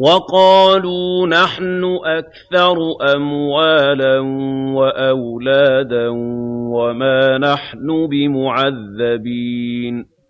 وَقَالُوا نَحْنُ أَكْثَرُ أَمْوَالًا وَأَوْلَادًا وَمَا نَحْنُ بِمُعَذَّبِينَ.